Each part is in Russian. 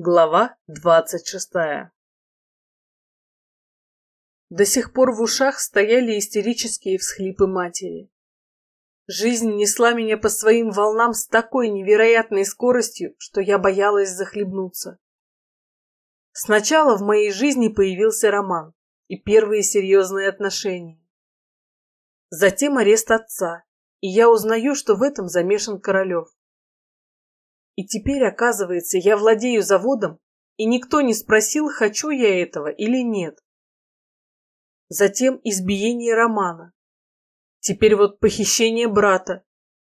Глава двадцать шестая До сих пор в ушах стояли истерические всхлипы матери. Жизнь несла меня по своим волнам с такой невероятной скоростью, что я боялась захлебнуться. Сначала в моей жизни появился роман и первые серьезные отношения. Затем арест отца, и я узнаю, что в этом замешан Королев. И теперь, оказывается, я владею заводом, и никто не спросил, хочу я этого или нет. Затем избиение Романа. Теперь вот похищение брата.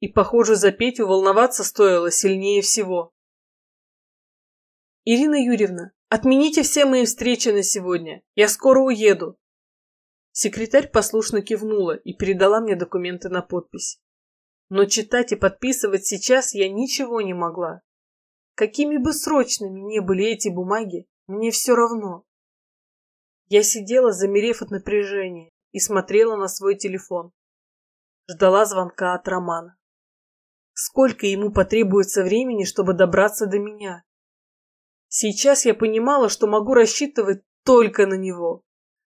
И, похоже, за Петю волноваться стоило сильнее всего. Ирина Юрьевна, отмените все мои встречи на сегодня. Я скоро уеду. Секретарь послушно кивнула и передала мне документы на подпись. Но читать и подписывать сейчас я ничего не могла. Какими бы срочными ни были эти бумаги, мне все равно. Я сидела, замерев от напряжения, и смотрела на свой телефон. Ждала звонка от Романа. Сколько ему потребуется времени, чтобы добраться до меня? Сейчас я понимала, что могу рассчитывать только на него.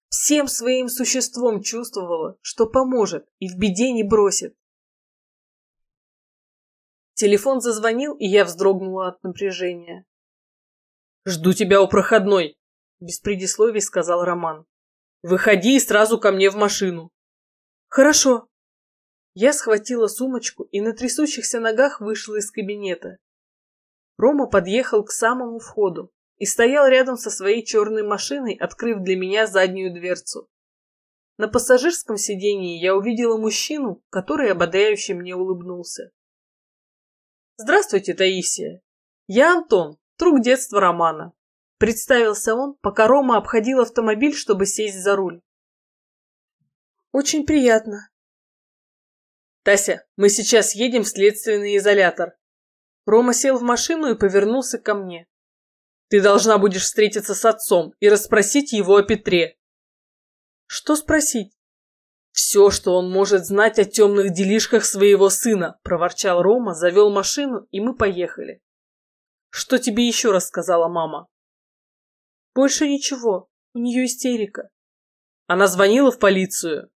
Всем своим существом чувствовала, что поможет и в беде не бросит. Телефон зазвонил, и я вздрогнула от напряжения. «Жду тебя у проходной», — без предисловий сказал Роман. «Выходи и сразу ко мне в машину». «Хорошо». Я схватила сумочку и на трясущихся ногах вышла из кабинета. Рома подъехал к самому входу и стоял рядом со своей черной машиной, открыв для меня заднюю дверцу. На пассажирском сидении я увидела мужчину, который ободряюще мне улыбнулся. «Здравствуйте, Таисия. Я Антон, друг детства Романа». Представился он, пока Рома обходил автомобиль, чтобы сесть за руль. «Очень приятно». «Тася, мы сейчас едем в следственный изолятор». Рома сел в машину и повернулся ко мне. «Ты должна будешь встретиться с отцом и расспросить его о Петре». «Что спросить?» «Все, что он может знать о темных делишках своего сына», – проворчал Рома, завел машину, и мы поехали. «Что тебе еще рассказала мама?» «Больше ничего. У нее истерика». «Она звонила в полицию?»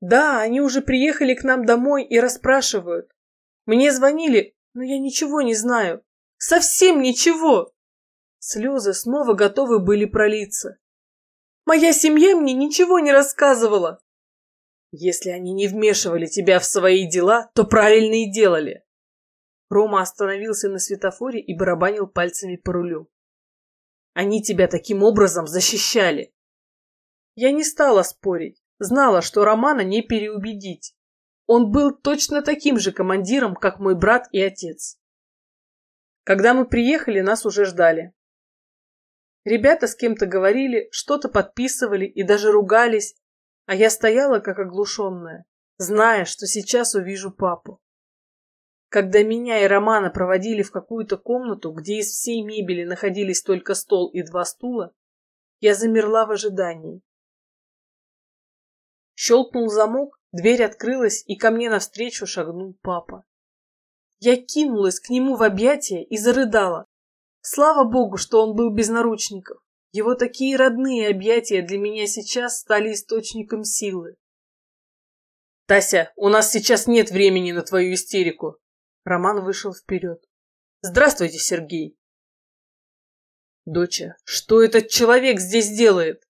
«Да, они уже приехали к нам домой и расспрашивают. Мне звонили, но я ничего не знаю. Совсем ничего!» Слезы снова готовы были пролиться. Моя семья мне ничего не рассказывала. Если они не вмешивали тебя в свои дела, то правильно и делали. Рома остановился на светофоре и барабанил пальцами по рулю. Они тебя таким образом защищали. Я не стала спорить. Знала, что Романа не переубедить. Он был точно таким же командиром, как мой брат и отец. Когда мы приехали, нас уже ждали. Ребята с кем-то говорили, что-то подписывали и даже ругались, а я стояла как оглушенная, зная, что сейчас увижу папу. Когда меня и Романа проводили в какую-то комнату, где из всей мебели находились только стол и два стула, я замерла в ожидании. Щелкнул замок, дверь открылась, и ко мне навстречу шагнул папа. Я кинулась к нему в объятия и зарыдала. Слава богу, что он был без наручников. Его такие родные объятия для меня сейчас стали источником силы. «Тася, у нас сейчас нет времени на твою истерику!» Роман вышел вперед. «Здравствуйте, Сергей!» «Доча, что этот человек здесь делает?»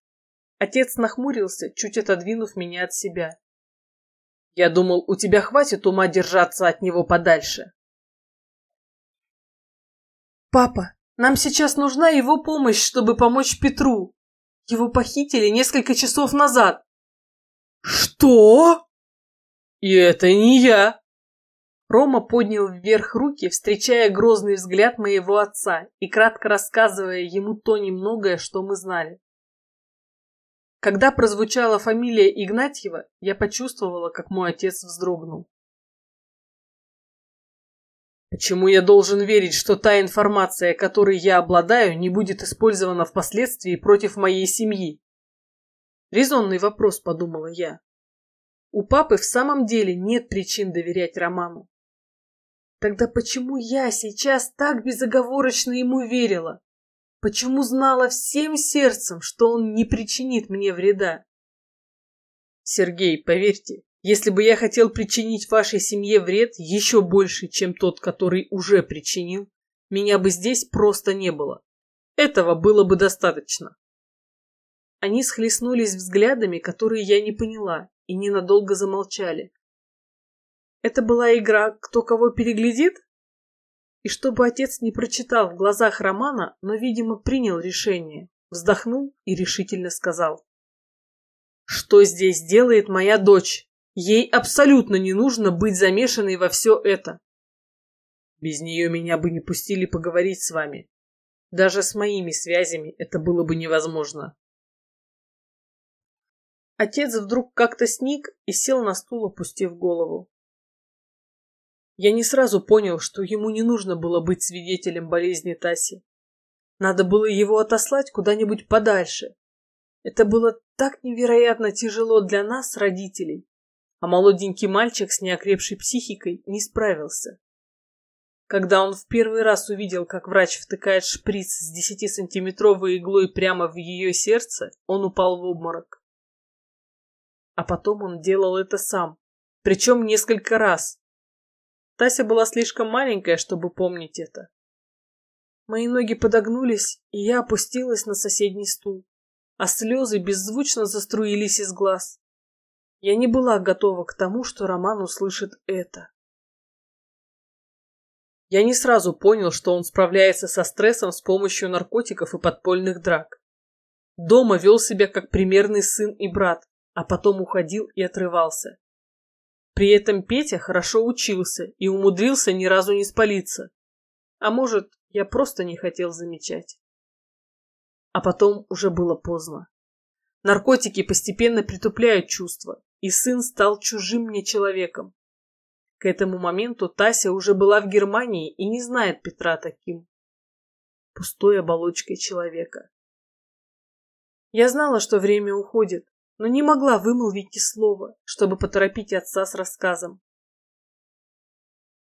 Отец нахмурился, чуть отодвинув меня от себя. «Я думал, у тебя хватит ума держаться от него подальше». «Папа, нам сейчас нужна его помощь, чтобы помочь Петру. Его похитили несколько часов назад. Что? И это не я. Рома поднял вверх руки, встречая грозный взгляд моего отца и кратко рассказывая ему то немногое, что мы знали. Когда прозвучала фамилия Игнатьева, я почувствовала, как мой отец вздрогнул. Почему я должен верить, что та информация, которой я обладаю, не будет использована впоследствии против моей семьи? Резонный вопрос, подумала я. У папы в самом деле нет причин доверять Роману. Тогда почему я сейчас так безоговорочно ему верила? Почему знала всем сердцем, что он не причинит мне вреда? Сергей, поверьте, если бы я хотел причинить вашей семье вред еще больше, чем тот, который уже причинил, меня бы здесь просто не было. Этого было бы достаточно. Они схлестнулись взглядами, которые я не поняла, и ненадолго замолчали. Это была игра «Кто кого переглядит?» И чтобы отец не прочитал в глазах Романа, но, видимо, принял решение, вздохнул и решительно сказал. «Что здесь делает моя дочь? Ей абсолютно не нужно быть замешанной во все это. Без нее меня бы не пустили поговорить с вами. Даже с моими связями это было бы невозможно. Отец вдруг как-то сник и сел на стул, опустив голову. Я не сразу понял, что ему не нужно было быть свидетелем болезни Таси. Надо было его отослать куда-нибудь подальше. Это было так невероятно тяжело для нас, родителей, а молоденький мальчик с неокрепшей психикой не справился. Когда он в первый раз увидел, как врач втыкает шприц с десятисантиметровой иглой прямо в ее сердце, он упал в обморок. А потом он делал это сам, причем несколько раз. Тася была слишком маленькая, чтобы помнить это. Мои ноги подогнулись, и я опустилась на соседний стул, а слезы беззвучно заструились из глаз. Я не была готова к тому, что Роман услышит это. Я не сразу понял, что он справляется со стрессом с помощью наркотиков и подпольных драк. Дома вел себя как примерный сын и брат, а потом уходил и отрывался. При этом Петя хорошо учился и умудрился ни разу не спалиться. А может, я просто не хотел замечать. А потом уже было поздно. Наркотики постепенно притупляют чувства, и сын стал чужим мне человеком. К этому моменту Тася уже была в Германии и не знает Петра таким. Пустой оболочкой человека. Я знала, что время уходит, но не могла вымолвить ни слова, чтобы поторопить отца с рассказом.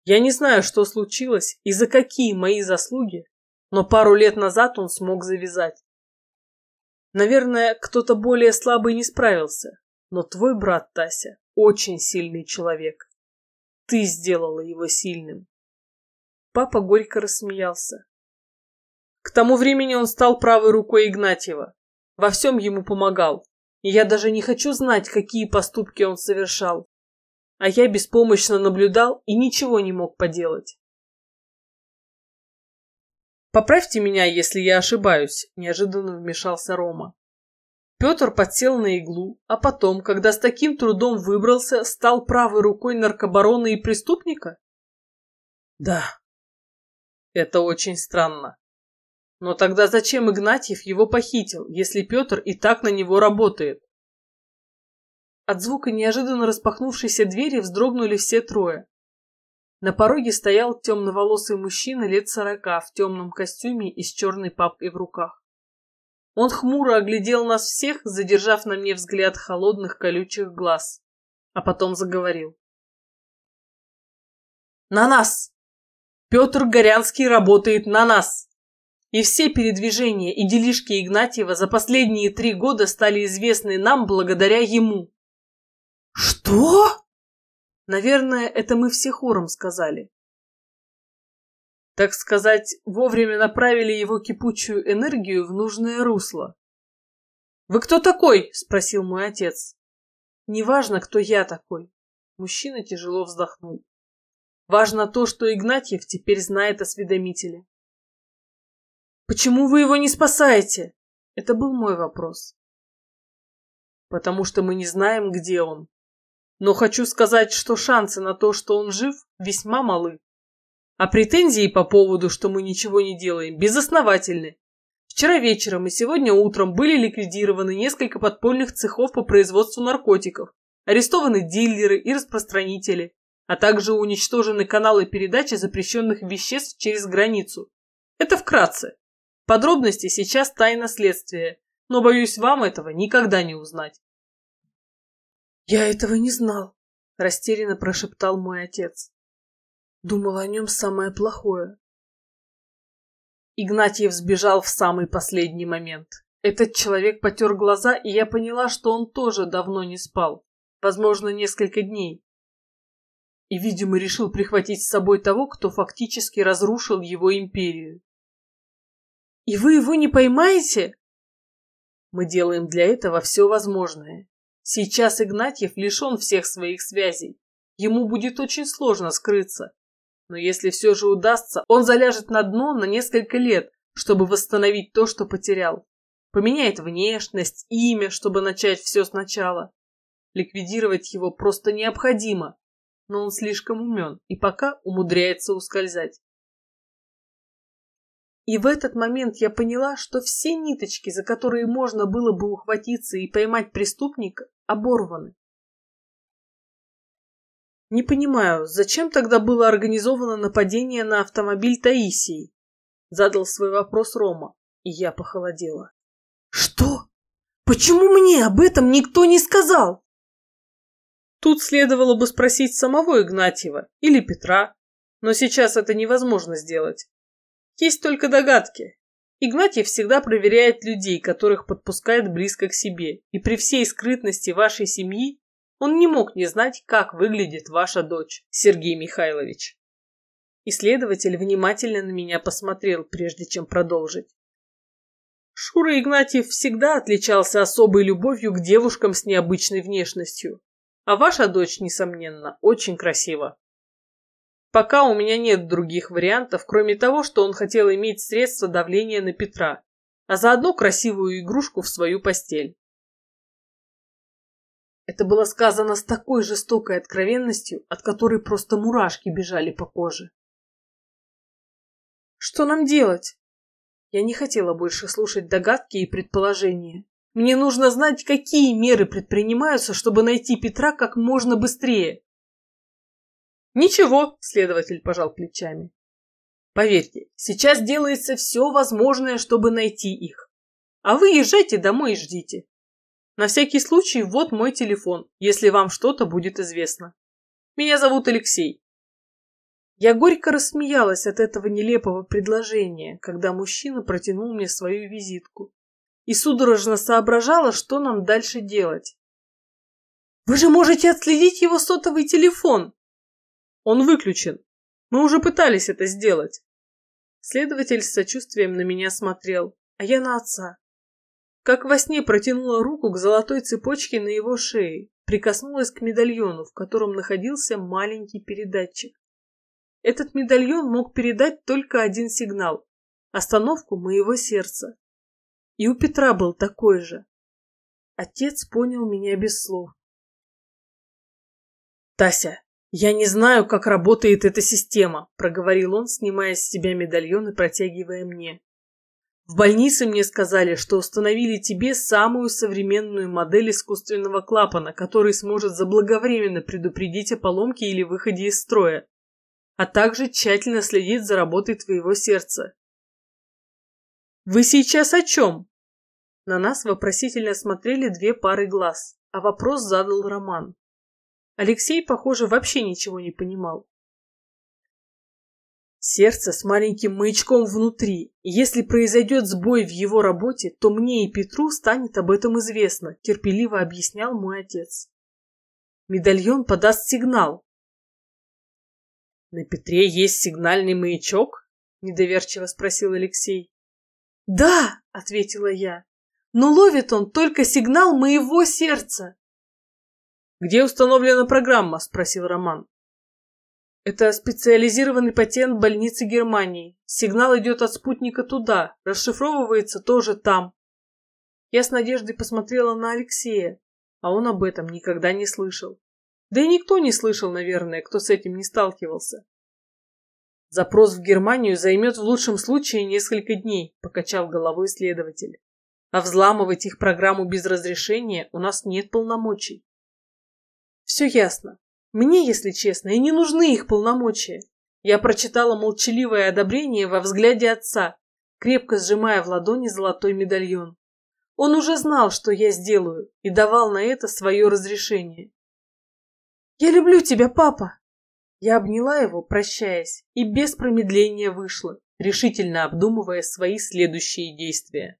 Я не знаю, что случилось и за какие мои заслуги, но пару лет назад он смог завязать. Наверное, кто-то более слабый не справился, но твой брат, Тася, очень сильный человек. Ты сделала его сильным. Папа горько рассмеялся. К тому времени он стал правой рукой Игнатьева. Во всем ему помогал. И я даже не хочу знать, какие поступки он совершал. А я беспомощно наблюдал и ничего не мог поделать. «Поправьте меня, если я ошибаюсь», – неожиданно вмешался Рома. Петр подсел на иглу, а потом, когда с таким трудом выбрался, стал правой рукой наркобарона и преступника? Да. Это очень странно. Но тогда зачем Игнатьев его похитил, если Петр и так на него работает? От звука неожиданно распахнувшейся двери вздрогнули все трое. На пороге стоял темноволосый мужчина лет сорока в темном костюме и с черной папкой в руках. Он хмуро оглядел нас всех, задержав на мне взгляд холодных колючих глаз, а потом заговорил. «На нас! Петр Горянский работает на нас!» И все передвижения и делишки Игнатьева за последние три года стали известны нам благодаря ему. «Что?» Наверное, это мы все хором сказали. Так сказать, вовремя направили его кипучую энергию в нужное русло. «Вы кто такой?» – спросил мой отец. «Неважно, кто я такой». Мужчина тяжело вздохнул. «Важно то, что Игнатьев теперь знает о свидетеле. «Почему вы его не спасаете?» Это был мой вопрос. «Потому что мы не знаем, где он. Но хочу сказать, что шансы на то, что он жив, весьма малы. А претензии по поводу, что мы ничего не делаем, безосновательны. Вчера вечером и сегодня утром были ликвидированы несколько подпольных цехов по производству наркотиков, арестованы дилеры и распространители, а также уничтожены каналы передачи запрещенных веществ через границу. Это вкратце. Подробности сейчас тайна следствия, но, боюсь, вам этого никогда не узнать. «Я этого не знал», — растерянно прошептал мой отец. Думал о нем самое плохое. Игнатьев сбежал в самый последний момент. Этот человек потер глаза, и я поняла, что он тоже давно не спал. Возможно, несколько дней. И, видимо, решил прихватить с собой того, кто фактически разрушил его империю. «И вы его не поймаете?» Мы делаем для этого все возможное. Сейчас Игнатьев лишен всех своих связей. Ему будет очень сложно скрыться. Но если все же удастся, он заляжет на дно на несколько лет, чтобы восстановить то, что потерял. Поменяет внешность, имя, чтобы начать все сначала. Ликвидировать его просто необходимо, но он слишком умен и пока умудряется ускользать. И в этот момент я поняла, что все ниточки, за которые можно было бы ухватиться и поймать преступника, оборваны. Не понимаю, зачем тогда было организовано нападение на автомобиль Таисии? Задал свой вопрос Рома, и я похолодела. Что? Почему мне об этом никто не сказал? Тут следовало бы спросить самого Игнатьева или Петра, но сейчас это невозможно сделать. Есть только догадки. Игнатьев всегда проверяет людей, которых подпускает близко к себе, и при всей скрытности вашей семьи он не мог не знать, как выглядит ваша дочь, Сергей Михайлович. Исследователь внимательно на меня посмотрел, прежде чем продолжить. Шура Игнатьев всегда отличался особой любовью к девушкам с необычной внешностью. А ваша дочь, несомненно, очень красива. Пока у меня нет других вариантов, кроме того, что он хотел иметь средства давления на Петра, а заодно красивую игрушку в свою постель. Это было сказано с такой жестокой откровенностью, от которой просто мурашки бежали по коже. Что нам делать? Я не хотела больше слушать догадки и предположения. Мне нужно знать, какие меры предпринимаются, чтобы найти Петра как можно быстрее. Ничего, следователь пожал плечами. Поверьте, сейчас делается все возможное, чтобы найти их. А вы езжайте домой и ждите. На всякий случай, вот мой телефон, если вам что-то будет известно. Меня зовут Алексей. Я горько рассмеялась от этого нелепого предложения, когда мужчина протянул мне свою визитку. И судорожно соображала, что нам дальше делать. «Вы же можете отследить его сотовый телефон!» Он выключен. Мы уже пытались это сделать. Следователь с сочувствием на меня смотрел, а я на отца. Как во сне протянула руку к золотой цепочке на его шее, прикоснулась к медальону, в котором находился маленький передатчик. Этот медальон мог передать только один сигнал – остановку моего сердца. И у Петра был такой же. Отец понял меня без слов. «Тася, «Я не знаю, как работает эта система», — проговорил он, снимая с себя медальон и протягивая мне. «В больнице мне сказали, что установили тебе самую современную модель искусственного клапана, который сможет заблаговременно предупредить о поломке или выходе из строя, а также тщательно следить за работой твоего сердца». «Вы сейчас о чем?» На нас вопросительно смотрели две пары глаз, а вопрос задал Роман. Алексей, похоже, вообще ничего не понимал. Сердце с маленьким маячком внутри, если произойдет сбой в его работе, то мне и Петру станет об этом известно, терпеливо объяснял мой отец. Медальон подаст сигнал. На Петре есть сигнальный маячок? Недоверчиво спросил Алексей. Да, ответила я, но ловит он только сигнал моего сердца. «Где установлена программа?» – спросил Роман. «Это специализированный патент больницы Германии. Сигнал идет от спутника туда, расшифровывается тоже там». Я с надеждой посмотрела на Алексея, а он об этом никогда не слышал. Да и никто не слышал, наверное, кто с этим не сталкивался. Запрос в Германию займет в лучшем случае несколько дней, покачал головой следователь. А взламывать их программу без разрешения у нас нет полномочий. Все ясно. Мне, если честно, и не нужны их полномочия. Я прочитала молчаливое одобрение во взгляде отца, крепко сжимая в ладони золотой медальон. Он уже знал, что я сделаю, и давал на это свое разрешение. «Я люблю тебя, папа!» Я обняла его, прощаясь, и без промедления вышла, решительно обдумывая свои следующие действия.